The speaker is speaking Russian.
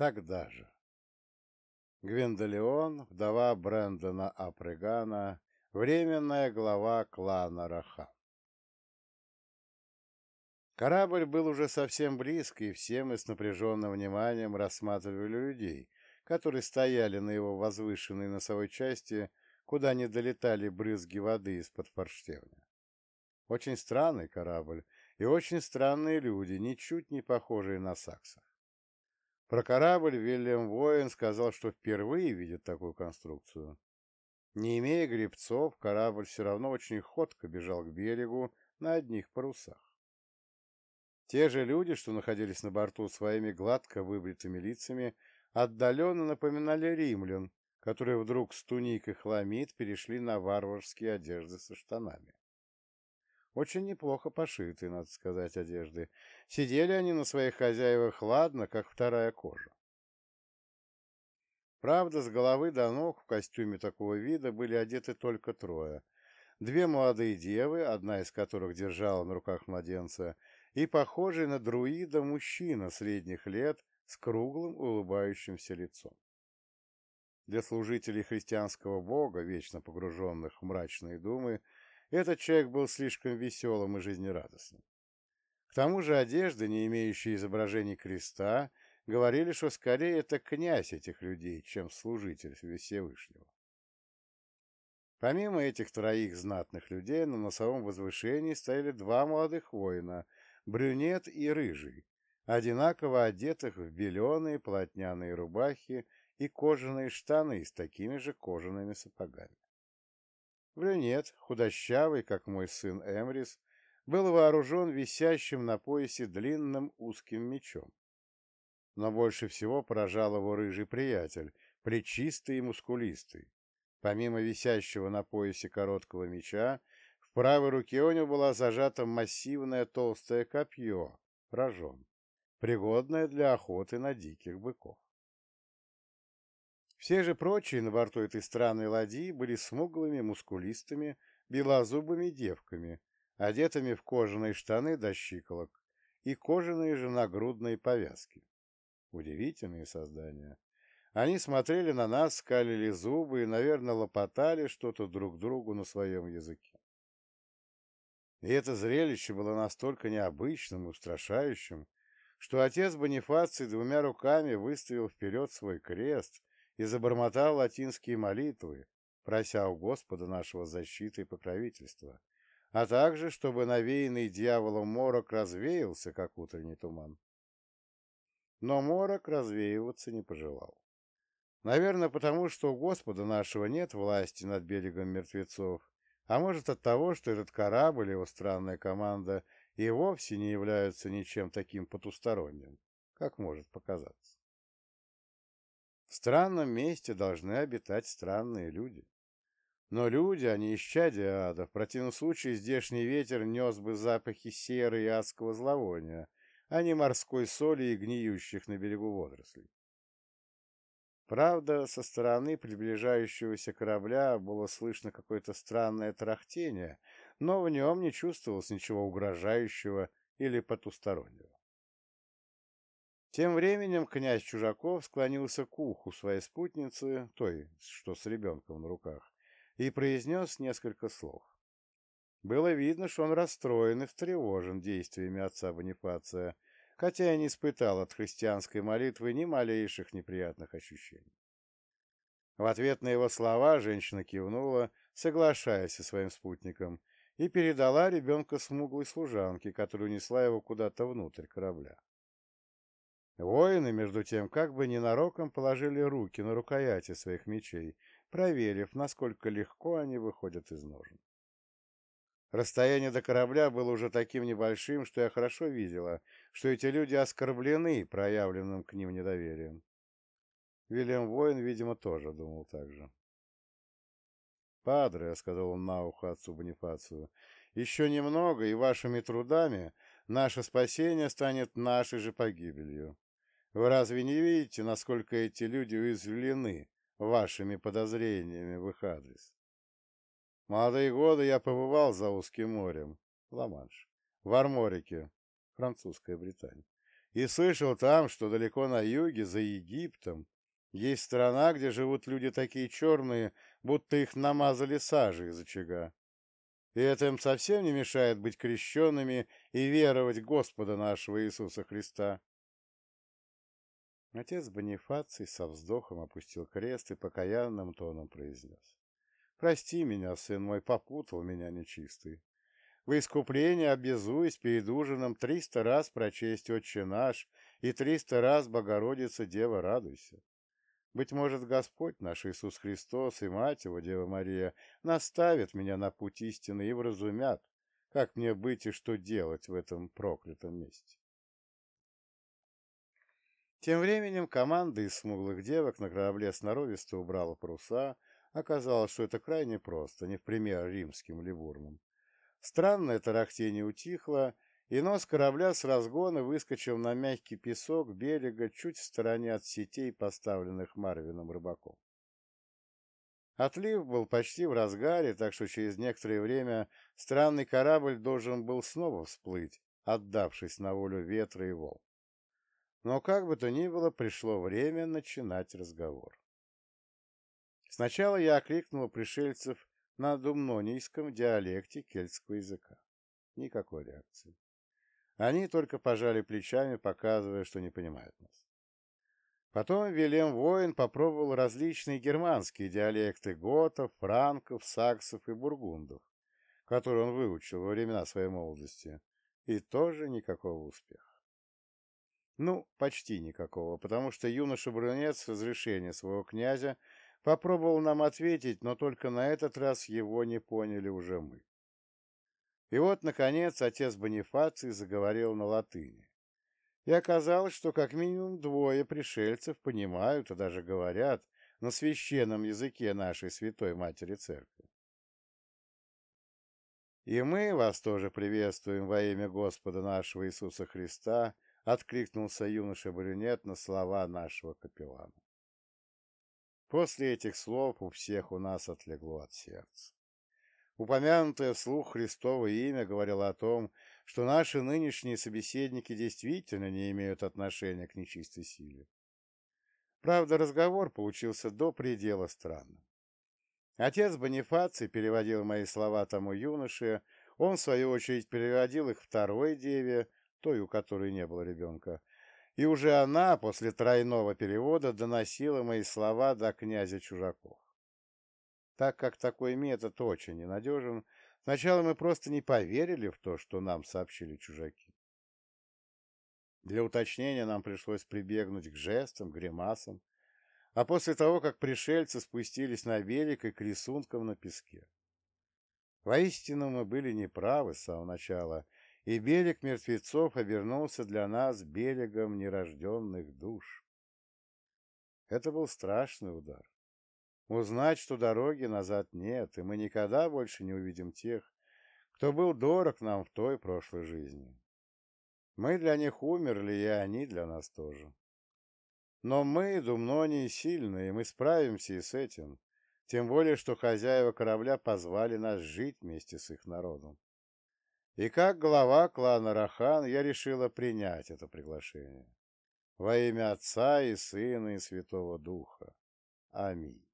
тогда же. Гвендолеон, вдова Брэндона Апрегана, временная глава клана Рахан. Корабль был уже совсем близко, и все мы с напряженным вниманием рассматривали людей, которые стояли на его возвышенной носовой части, куда не долетали брызги воды из-под форштевня. Очень странный корабль и очень странные люди, ничуть не похожие на саксов. Про корабль Вильям Воин сказал, что впервые видит такую конструкцию. Не имея гребцов, корабль все равно очень ходко бежал к берегу на одних парусах. Те же люди, что находились на борту своими гладко выбритыми лицами, отдаленно напоминали римлян, которые вдруг с туник хламид перешли на варварские одежды со штанами. Очень неплохо пошитые, надо сказать, одежды. Сидели они на своих хозяевах ладно, как вторая кожа. Правда, с головы до ног в костюме такого вида были одеты только трое. Две молодые девы, одна из которых держала на руках младенца, и похожий на друида мужчина средних лет с круглым улыбающимся лицом. Для служителей христианского бога, вечно погруженных в мрачные думы, этот человек был слишком веселым и жизнерадостным. К тому же одежды, не имеющие изображений креста, говорили, что скорее это князь этих людей, чем служитель Всевышнего. Помимо этих троих знатных людей, на носовом возвышении стояли два молодых воина — брюнет и рыжий, одинаково одетых в беленые полотняные рубахи и кожаные штаны с такими же кожаными сапогами. Брюнет, худощавый, как мой сын Эмрис, был вооружен висящим на поясе длинным узким мечом. Но больше всего поражал его рыжий приятель, плечистый и мускулистый. Помимо висящего на поясе короткого меча, в правой руке у него была зажата массивное толстое копье, рожон, пригодное для охоты на диких быков. Все же прочие на борту этой странной ладьи были смуглыми, мускулистыми, белозубыми девками, одетыми в кожаные штаны до щиколок и кожаные же нагрудные повязки. Удивительные создания. Они смотрели на нас, скалили зубы и, наверное, лопотали что-то друг другу на своем языке. И это зрелище было настолько необычным и устрашающим, что отец Бонифаций двумя руками выставил вперед свой крест и забормотал латинские молитвы, прося у Господа нашего защиты и покровительства, а также, чтобы навеянный дьяволом морок развеялся, как утренний туман. Но морок развеиваться не пожелал. Наверное, потому что у Господа нашего нет власти над берегом мертвецов, а может от того, что этот корабль и его странная команда и вовсе не являются ничем таким потусторонним, как может показаться. В странном месте должны обитать странные люди. Но люди, они исчадия ада, в противном случае здешний ветер нес бы запахи серы и адского зловония, а не морской соли и гниющих на берегу водорослей. Правда, со стороны приближающегося корабля было слышно какое-то странное трахтение, но в нем не чувствовалось ничего угрожающего или потустороннего. Тем временем князь Чужаков склонился к уху своей спутницы, той, что с ребенком на руках, и произнес несколько слов. Было видно, что он расстроен и встревожен действиями отца Бонифация, хотя я не испытал от христианской молитвы ни малейших неприятных ощущений. В ответ на его слова женщина кивнула, соглашаясь со своим спутником, и передала ребенка смуглой служанке, которая унесла его куда-то внутрь корабля. Воины, между тем, как бы ненароком положили руки на рукояти своих мечей, проверив, насколько легко они выходят из ножен. Расстояние до корабля было уже таким небольшим, что я хорошо видела, что эти люди оскорблены проявленным к ним недоверием. Вильям Воин, видимо, тоже думал так же. «Падре», — сказал он на ухо отцу Бонифацию, — «еще немного, и вашими трудами наше спасение станет нашей же погибелью. Вы разве не видите, насколько эти люди уязвлены вашими подозрениями в их адрес?» молодые годы я побывал за узким морем, Ла-Манш, в Арморике, французская Британия, и слышал там, что далеко на юге, за Египтом, есть страна, где живут люди такие черные, будто их намазали сажей из очага. И это им совсем не мешает быть крещенными и веровать Господа нашего Иисуса Христа. Отец Бонифаций со вздохом опустил крест и покаянным тоном произнес. «Прости меня, сын мой, попутал меня нечистый. В искупление обязуюсь перед ужином триста раз прочесть «Отче наш» и триста раз «Богородица, Дева, радуйся». Быть может, Господь наш Иисус Христос и Мать Его, Дева Мария, наставят меня на путь истины и вразумят, как мне быть и что делать в этом проклятом месте. Тем временем команда из смуглых девок на корабле сноровисто убрала паруса. Оказалось, что это крайне просто, не в пример римским ливурмам. Странное тарахтение утихло, и нос корабля с разгона выскочил на мягкий песок берега чуть в стороне от сетей, поставленных Марвином рыбаком. Отлив был почти в разгаре, так что через некоторое время странный корабль должен был снова всплыть, отдавшись на волю ветра и волн. Но как бы то ни было, пришло время начинать разговор. Сначала я окликнул пришельцев на думнонийском диалекте кельтского языка. Никакой реакции. Они только пожали плечами, показывая, что не понимают нас. Потом Вильям Воин попробовал различные германские диалекты готов, франков, саксов и бургундов, которые он выучил во времена своей молодости, и тоже никакого успеха. Ну, почти никакого, потому что юноша-брюнет с разрешения своего князя попробовал нам ответить, но только на этот раз его не поняли уже мы. И вот, наконец, отец Бонифаций заговорил на латыни. И оказалось, что как минимум двое пришельцев понимают и даже говорят на священном языке нашей Святой Матери Церкви. И мы вас тоже приветствуем во имя Господа нашего Иисуса Христа, — откликнулся юноша-брюнет на слова нашего капеллана. После этих слов у всех у нас отлегло от сердца. Упомянутое вслух Христово имя говорило о том, что наши нынешние собеседники действительно не имеют отношения к нечистой силе. Правда, разговор получился до предела странным. Отец Бонифаций переводил мои слова тому юноше, он, в свою очередь, переводил их второй деве, той, у которой не было ребенка, и уже она после тройного перевода доносила мои слова до князя Чужаков. Так как такой метод очень ненадежен, сначала мы просто не поверили в то, что нам сообщили чужаки. Для уточнения нам пришлось прибегнуть к жестам, гримасам, а после того, как пришельцы спустились на берег и к рисункам на песке. Воистину мы были неправы с самого начала — и берег мертвецов обернулся для нас берегом нерожденных душ. Это был страшный удар. Узнать, что дороги назад нет, и мы никогда больше не увидим тех, кто был дорог нам в той прошлой жизни. Мы для них умерли, и они для нас тоже. Но мы, Думнони, сильные, мы справимся и с этим, тем более, что хозяева корабля позвали нас жить вместе с их народом. И как глава клана Рахан я решила принять это приглашение. Во имя Отца и Сына и Святого Духа. Аминь.